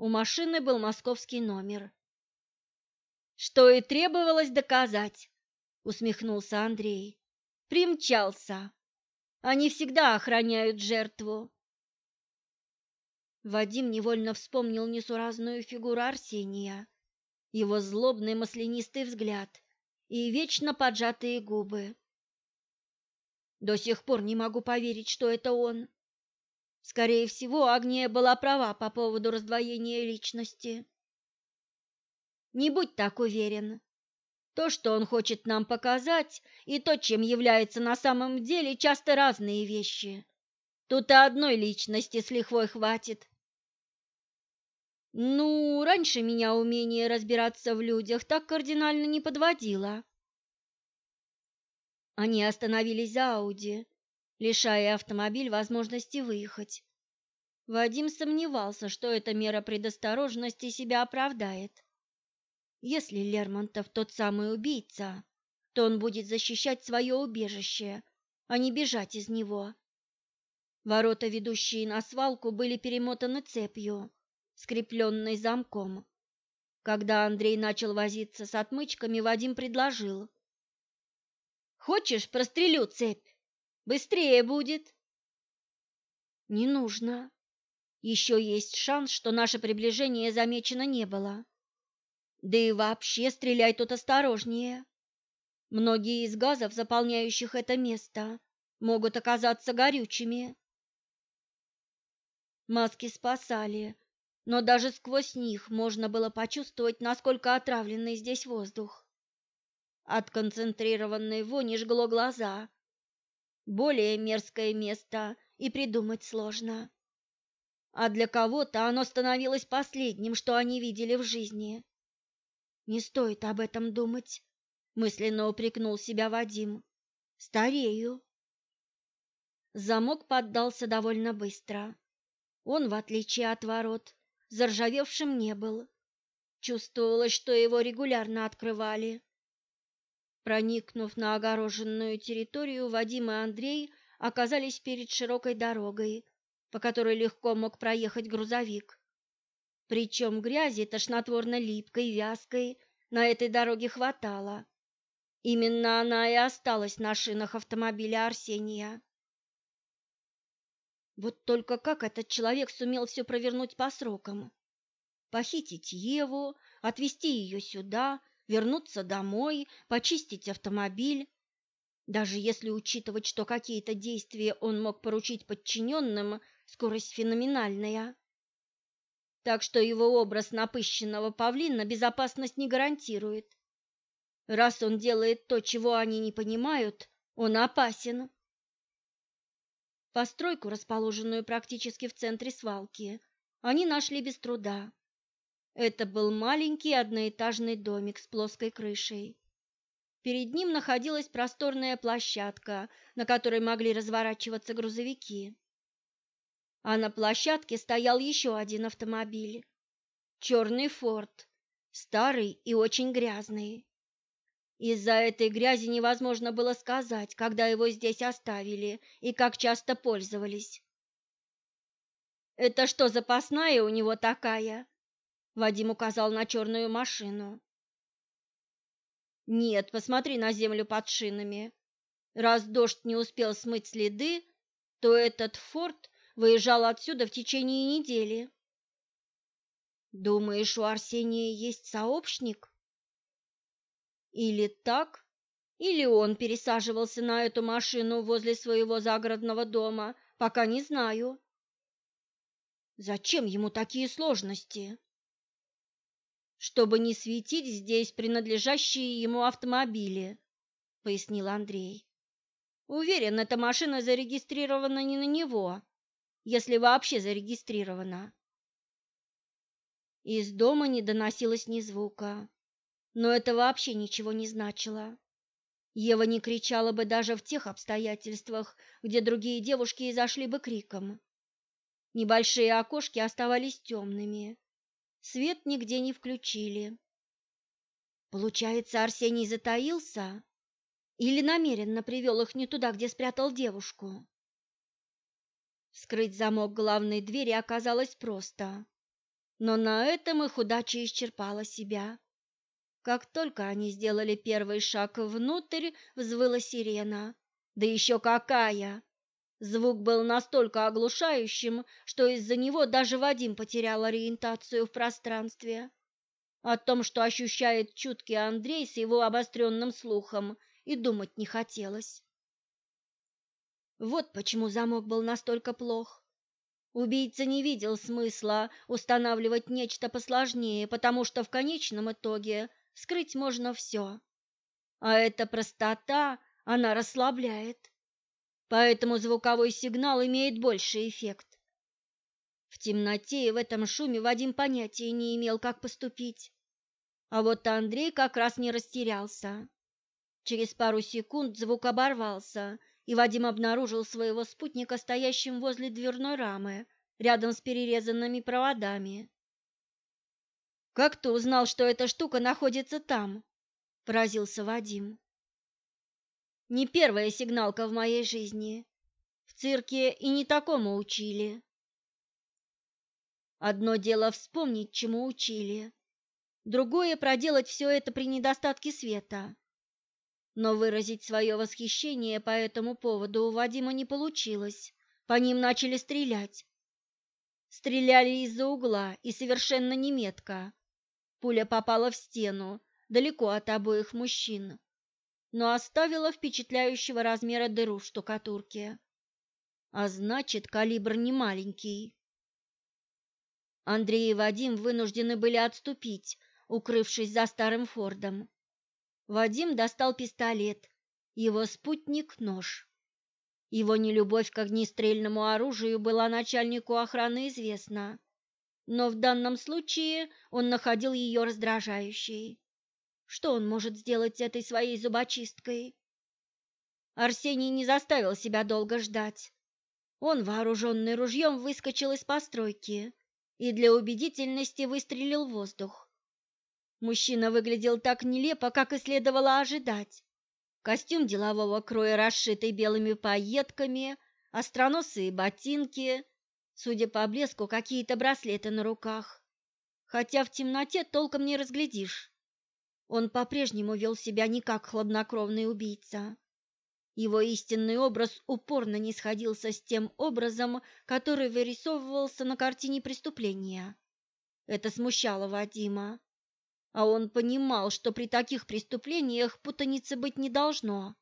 У машины был московский номер. «Что и требовалось доказать», — усмехнулся Андрей. «Примчался. Они всегда охраняют жертву». Вадим невольно вспомнил несуразную фигуру Арсения, его злобный маслянистый взгляд и вечно поджатые губы. До сих пор не могу поверить, что это он, Скорее всего, Агния была права по поводу раздвоения личности. Не будь так уверен. То, что он хочет нам показать, и то, чем является на самом деле, часто разные вещи. Тут и одной личности с лихвой хватит. Ну, раньше меня умение разбираться в людях так кардинально не подводило. Они остановились за Ауди, лишая автомобиль возможности выехать. Вадим сомневался, что эта мера предосторожности себя оправдает. Если Лермонтов тот самый убийца, то он будет защищать свое убежище, а не бежать из него. Ворота, ведущие на свалку, были перемотаны цепью, скрепленной замком. Когда Андрей начал возиться с отмычками, Вадим предложил. «Хочешь, прострелю цепь?» Быстрее будет. Не нужно. Еще есть шанс, что наше приближение замечено не было. Да и вообще стреляй тут осторожнее. Многие из газов, заполняющих это место, могут оказаться горючими. Маски спасали, но даже сквозь них можно было почувствовать, насколько отравленный здесь воздух. От концентрированной вони жгло глаза, более мерзкое место и придумать сложно. А для кого-то оно становилось последним, что они видели в жизни. Не стоит об этом думать, мысленно упрекнул себя Вадим. Старею. Замок поддался довольно быстро. Он, в отличие от ворот, заржавевшим не был. Чувствовалось, что его регулярно открывали. Проникнув на огороженную территорию, Вадим и Андрей оказались перед широкой дорогой, по которой легко мог проехать грузовик. Причем грязи тошнотворно липкой, вязкой на этой дороге хватало. Именно она и осталась на шинах автомобиля Арсения. Вот только как этот человек сумел все провернуть по срокам? Похитить Еву, отвезти ее сюда — вернуться домой, почистить автомобиль. Даже если учитывать, что какие-то действия он мог поручить подчиненным, скорость феноменальная. Так что его образ напыщенного павлина безопасность не гарантирует. Раз он делает то, чего они не понимают, он опасен. Постройку, расположенную практически в центре свалки, они нашли без труда. Это был маленький одноэтажный домик с плоской крышей. Перед ним находилась просторная площадка, на которой могли разворачиваться грузовики. А на площадке стоял еще один автомобиль. Черный «Форд», старый и очень грязный. Из-за этой грязи невозможно было сказать, когда его здесь оставили и как часто пользовались. «Это что, запасная у него такая?» Вадим указал на черную машину. Нет, посмотри на землю под шинами. Раз дождь не успел смыть следы, то этот форт выезжал отсюда в течение недели. Думаешь, у Арсения есть сообщник? Или так, или он пересаживался на эту машину возле своего загородного дома, пока не знаю. Зачем ему такие сложности? чтобы не светить здесь принадлежащие ему автомобили, пояснил Андрей. Уверен, эта машина зарегистрирована не на него, если вообще зарегистрирована. Из дома не доносилось ни звука, но это вообще ничего не значило. Ева не кричала бы даже в тех обстоятельствах, где другие девушки изошли бы криком. Небольшие окошки оставались темными, Свет нигде не включили. Получается, Арсений затаился или намеренно привел их не туда, где спрятал девушку. Вскрыть замок главной двери оказалось просто, но на этом их удача исчерпала себя. Как только они сделали первый шаг внутрь, взвыла сирена. Да еще какая! Звук был настолько оглушающим, что из-за него даже Вадим потерял ориентацию в пространстве. О том, что ощущает чуткий Андрей с его обостренным слухом, и думать не хотелось. Вот почему замок был настолько плох. Убийца не видел смысла устанавливать нечто посложнее, потому что в конечном итоге скрыть можно все. А эта простота, она расслабляет поэтому звуковой сигнал имеет больший эффект. В темноте и в этом шуме Вадим понятия не имел, как поступить. А вот Андрей как раз не растерялся. Через пару секунд звук оборвался, и Вадим обнаружил своего спутника стоящим возле дверной рамы, рядом с перерезанными проводами. «Как ты узнал, что эта штука находится там?» – поразился Вадим. Не первая сигналка в моей жизни. В цирке и не такому учили. Одно дело вспомнить, чему учили. Другое – проделать все это при недостатке света. Но выразить свое восхищение по этому поводу у Вадима не получилось. По ним начали стрелять. Стреляли из-за угла и совершенно неметко. Пуля попала в стену, далеко от обоих мужчин но оставила впечатляющего размера дыру в штукатурке. А значит, калибр не маленький. Андрей и Вадим вынуждены были отступить, укрывшись за старым фордом. Вадим достал пистолет, его спутник — нож. Его нелюбовь к огнестрельному оружию была начальнику охраны известна, но в данном случае он находил ее раздражающей. Что он может сделать с этой своей зубочисткой? Арсений не заставил себя долго ждать. Он, вооруженный ружьем, выскочил из постройки и для убедительности выстрелил в воздух. Мужчина выглядел так нелепо, как и следовало ожидать. Костюм делового кроя, расшитый белыми пайетками, остроносые ботинки, судя по блеску, какие-то браслеты на руках. Хотя в темноте толком не разглядишь. Он по-прежнему вел себя не как хладнокровный убийца. Его истинный образ упорно не сходился с тем образом, который вырисовывался на картине преступления. Это смущало Вадима. А он понимал, что при таких преступлениях путаницы быть не должно.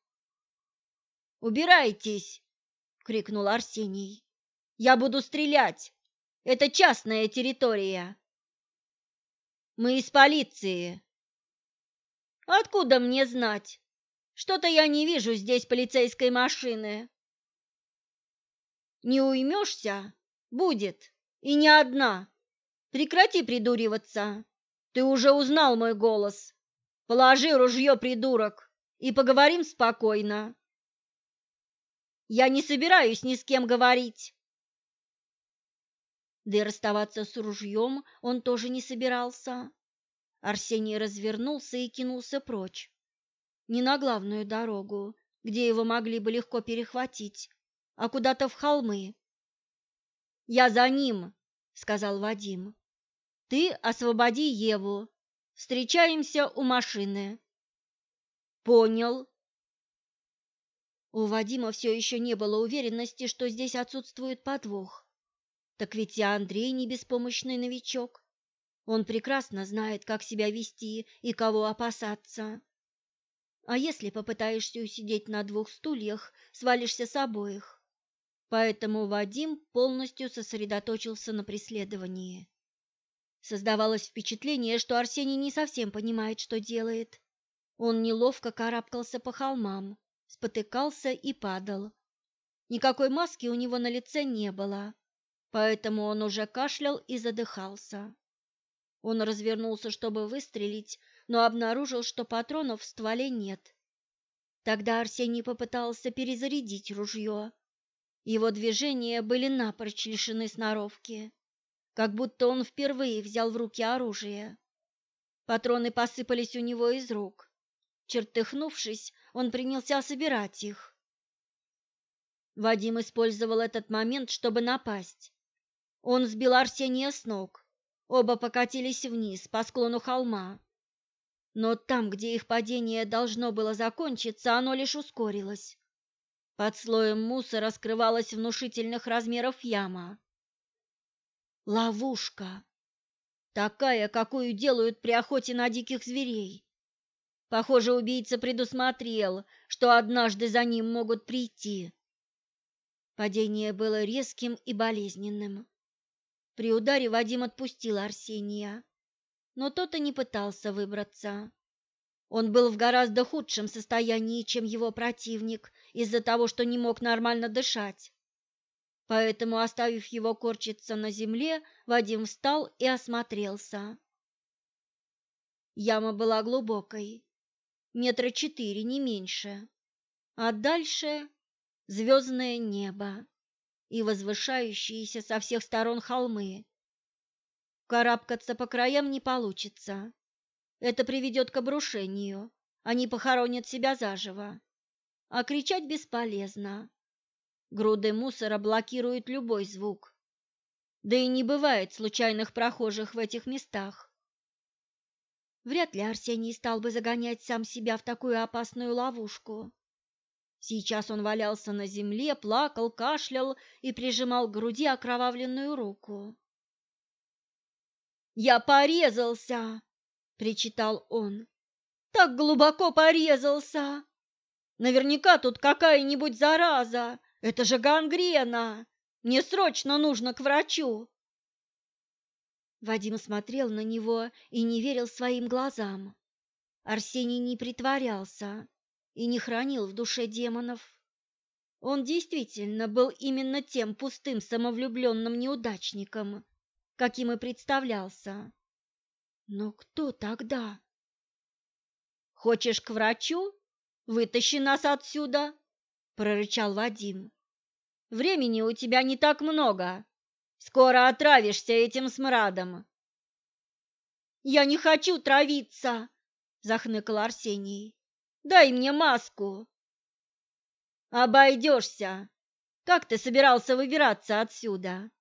«Убирайтесь!» — крикнул Арсений. «Я буду стрелять! Это частная территория!» «Мы из полиции!» Откуда мне знать? Что-то я не вижу здесь полицейской машины. Не уймешься? Будет. И не одна. Прекрати придуриваться. Ты уже узнал мой голос. Положи ружье, придурок, и поговорим спокойно. Я не собираюсь ни с кем говорить. Да и расставаться с ружьем он тоже не собирался. Арсений развернулся и кинулся прочь. Не на главную дорогу, где его могли бы легко перехватить, а куда-то в холмы. «Я за ним!» — сказал Вадим. «Ты освободи Еву. Встречаемся у машины». «Понял». У Вадима все еще не было уверенности, что здесь отсутствует подвох. Так ведь и Андрей не беспомощный новичок. Он прекрасно знает, как себя вести и кого опасаться. А если попытаешься усидеть на двух стульях, свалишься с обоих. Поэтому Вадим полностью сосредоточился на преследовании. Создавалось впечатление, что Арсений не совсем понимает, что делает. Он неловко карабкался по холмам, спотыкался и падал. Никакой маски у него на лице не было, поэтому он уже кашлял и задыхался. Он развернулся, чтобы выстрелить, но обнаружил, что патронов в стволе нет. Тогда Арсений попытался перезарядить ружье. Его движения были напрочь лишены сноровки, как будто он впервые взял в руки оружие. Патроны посыпались у него из рук. Чертыхнувшись, он принялся собирать их. Вадим использовал этот момент, чтобы напасть. Он сбил Арсения с ног, Оба покатились вниз по склону холма. Но там, где их падение должно было закончиться, оно лишь ускорилось. Под слоем мусора скрывалась внушительных размеров яма. Ловушка. Такая, какую делают при охоте на диких зверей. Похоже, убийца предусмотрел, что однажды за ним могут прийти. Падение было резким и болезненным. При ударе Вадим отпустил Арсения, но тот и не пытался выбраться. Он был в гораздо худшем состоянии, чем его противник, из-за того, что не мог нормально дышать. Поэтому, оставив его корчиться на земле, Вадим встал и осмотрелся. Яма была глубокой, метра четыре, не меньше. А дальше звездное небо и возвышающиеся со всех сторон холмы. Карабкаться по краям не получится. Это приведет к обрушению. Они похоронят себя заживо. А кричать бесполезно. Груды мусора блокируют любой звук. Да и не бывает случайных прохожих в этих местах. Вряд ли Арсений стал бы загонять сам себя в такую опасную ловушку. Сейчас он валялся на земле, плакал, кашлял и прижимал к груди окровавленную руку. «Я порезался!» – причитал он. «Так глубоко порезался! Наверняка тут какая-нибудь зараза! Это же гангрена! Мне срочно нужно к врачу!» Вадим смотрел на него и не верил своим глазам. Арсений не притворялся и не хранил в душе демонов. Он действительно был именно тем пустым самовлюбленным неудачником, каким и представлялся. Но кто тогда? «Хочешь к врачу? Вытащи нас отсюда!» – прорычал Вадим. «Времени у тебя не так много. Скоро отравишься этим смрадом». «Я не хочу травиться!» – захныкал Арсений. Дай мне маску!» «Обойдешься! Как ты собирался выбираться отсюда?»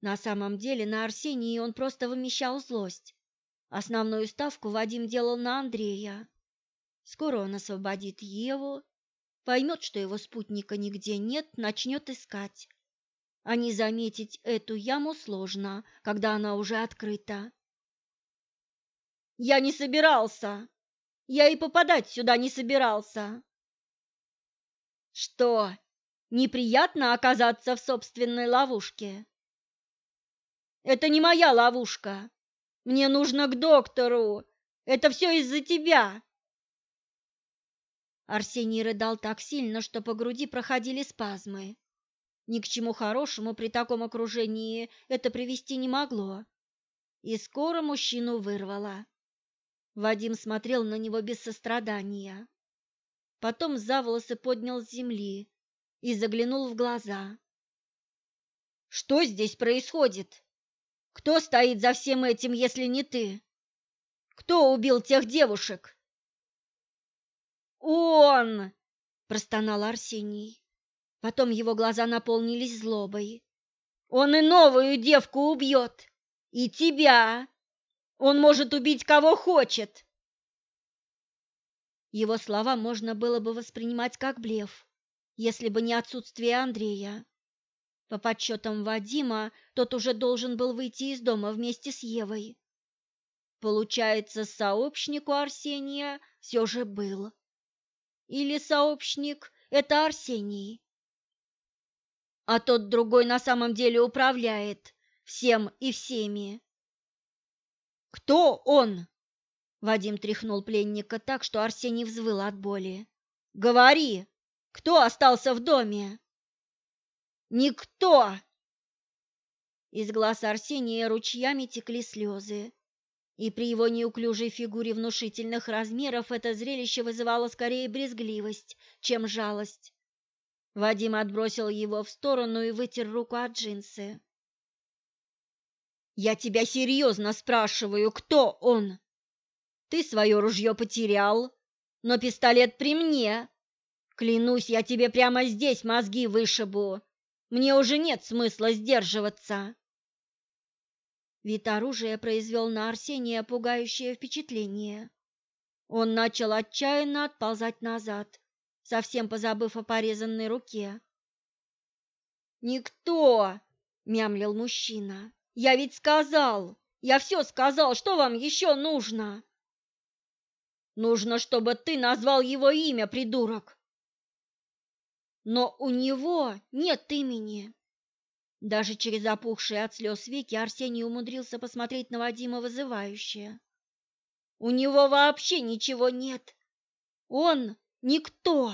На самом деле на Арсении он просто вымещал злость. Основную ставку Вадим делал на Андрея. Скоро он освободит Еву, поймет, что его спутника нигде нет, начнет искать. А не заметить эту яму сложно, когда она уже открыта. «Я не собирался!» Я и попадать сюда не собирался. Что, неприятно оказаться в собственной ловушке? Это не моя ловушка. Мне нужно к доктору. Это все из-за тебя. Арсений рыдал так сильно, что по груди проходили спазмы. Ни к чему хорошему при таком окружении это привести не могло. И скоро мужчину вырвало. Вадим смотрел на него без сострадания. Потом за волосы поднял с земли и заглянул в глаза. «Что здесь происходит? Кто стоит за всем этим, если не ты? Кто убил тех девушек?» «Он!» – простонал Арсений. Потом его глаза наполнились злобой. «Он и новую девку убьет! И тебя! Он может убить кого хочет. Его слова можно было бы воспринимать как блеф, если бы не отсутствие Андрея. По подсчетам Вадима, тот уже должен был выйти из дома вместе с Евой. Получается, сообщник у Арсения все же был. Или сообщник – это Арсений. А тот другой на самом деле управляет всем и всеми. Кто он? Вадим тряхнул пленника так, что Арсений взвыл от боли. Говори, кто остался в доме? Никто. Из глаз Арсения ручьями текли слезы, и при его неуклюжей фигуре внушительных размеров это зрелище вызывало скорее брезгливость, чем жалость. Вадим отбросил его в сторону и вытер руку от джинсы. Я тебя серьезно спрашиваю, кто он? Ты свое ружье потерял, но пистолет при мне. Клянусь, я тебе прямо здесь мозги вышибу. Мне уже нет смысла сдерживаться. Вид оружия произвел на Арсения пугающее впечатление. Он начал отчаянно отползать назад, совсем позабыв о порезанной руке. «Никто!» — мямлил мужчина. Я ведь сказал, я все сказал, что вам еще нужно?» «Нужно, чтобы ты назвал его имя, придурок!» «Но у него нет имени!» Даже через опухшие от слез веки Арсений умудрился посмотреть на Вадима вызывающе. «У него вообще ничего нет! Он никто!»